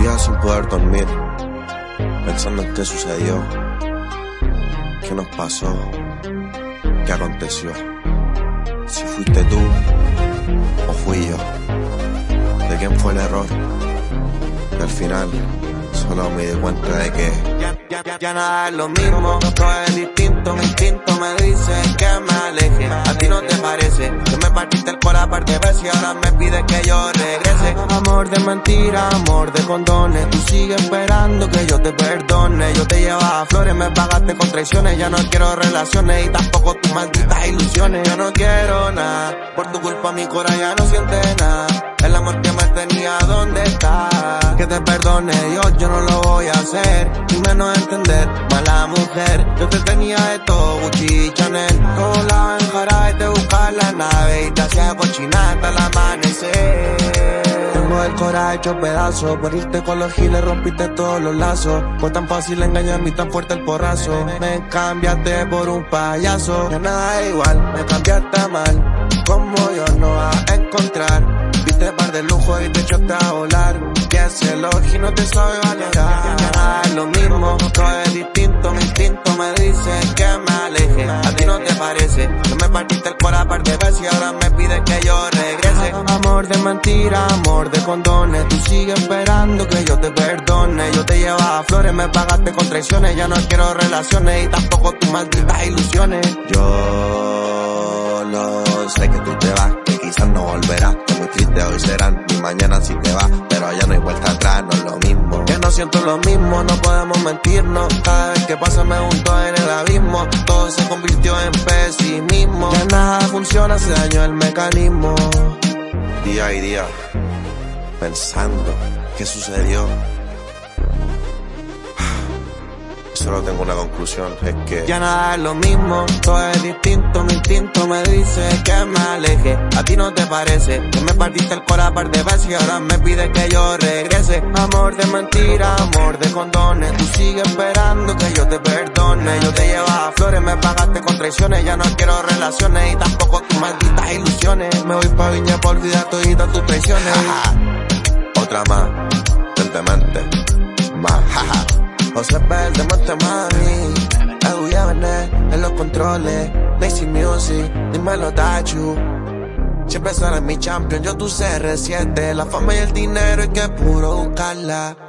Días sin poder dormir, pensando en qué sucedió, qué nos pasó, qué aconteció. Si fuiste tú o fui yo, de quién fue el error. Y al final, solo me di cuenta de que ya, nada es lo mismo, todo es distinto, mi instinto me dice que me aleje, a ti no te parece, que me partiste el corazón parte veces ahora me pide que yo regrese. Amor de mentira, amor de condones, tú sigues esperando que yo te perdone, yo te llevaba flores, me pagaste con traiciones, ya no quiero relaciones y tampoco tus malditas ilusiones, yo no quiero nada, por tu culpa mi corazón ya no siente nada, el amor que me tenía, ¿dónde está? Que te perdone Dios, yo no lo voy a hacer, y menos entender, mala mujer, yo te tenía de todo, Gucci Chanel, todo la enjara te buscar la nave y te hacía cochinata Tengo el corazón hecho pedazos, por irte con los giles rompiste todos los lazos, fue tan fácil engañarme y tan fuerte el porrazo, me cambiaste por un payaso, ya nada igual, me cambiaste mal, como yo no vas a encontrar, viste par de lujo y te echaste a volar, que ese elogio no te sabe valorar, ya nada es lo mismo, todo es distinto, mi instinto me dice que me aleje, a ti no te parece, que me partiste el corazón par de veces y ahora me pide que yo regrese, amor de mentira, amor de condones, tú sigues esperando que yo te perdone, yo te llevaba flores, me pagaste con traiciones, ya no quiero relaciones y tampoco tus malditas ilusiones. yo lo sé que tú te vas, que quizás no volverás, que muy triste hoy serán, ni mañana si te vas, pero ya no hay vuelta atrás, no es lo mismo. Ya no siento lo mismo, no podemos mentirnos, cada vez que pasa me junto en el abismo, todo se convirtió en pesimismo, ya nada funciona, se dañó el mecanismo. Día y día, pensando qué sucedió. Solo tengo una conclusión, es que Ya nada es lo mismo, todo es distinto, mi instinto me dice que me aleje, a ti no te parece, que me partiste el corazón par de veces y ahora me pide que yo regrese, amor de mentira, amor de condones, tú sigues esperando que yo te perdone, yo te llevaba flores, me pagaste con traiciones, ya no quiero relaciones y tampoco tus malditas me voy pa' viña por olvidar todas tus traiciones. otra más, lentamente, más, jaja. José Verde, monte mami. Y en los controles. Lazy Music, dímelo Dachu. Siempre será mi champion, yo tu CR7. La fama y el dinero hay que puro buscarla.